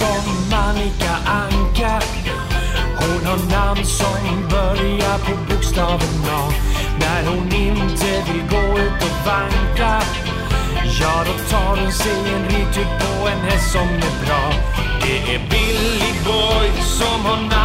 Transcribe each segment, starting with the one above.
om Annika Anka. Hon har namn som börjar på bokstaven A. När hon inte vill gå ut och vanka. Ja, då tar hon sig en ritur på en häst som är bra. Det är Billy Boy som har namn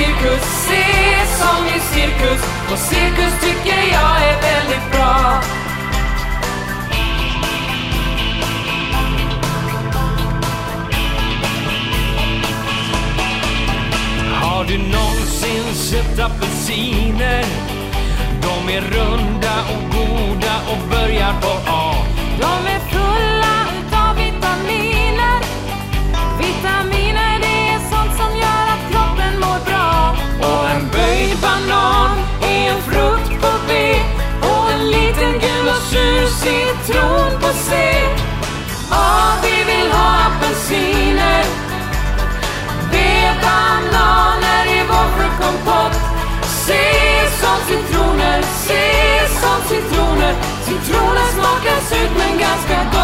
cirkus, C som i cirkus. Och cirkus tycker jag är väldigt bra. Har du någonsin sett apelsiner? De är runda och goda och få se. Och vi vill ha apelsiner. Det bananer i vår fruktkompott. Sesam, citroner, sesam, citroner. Citroner smakar surt men ganska gott.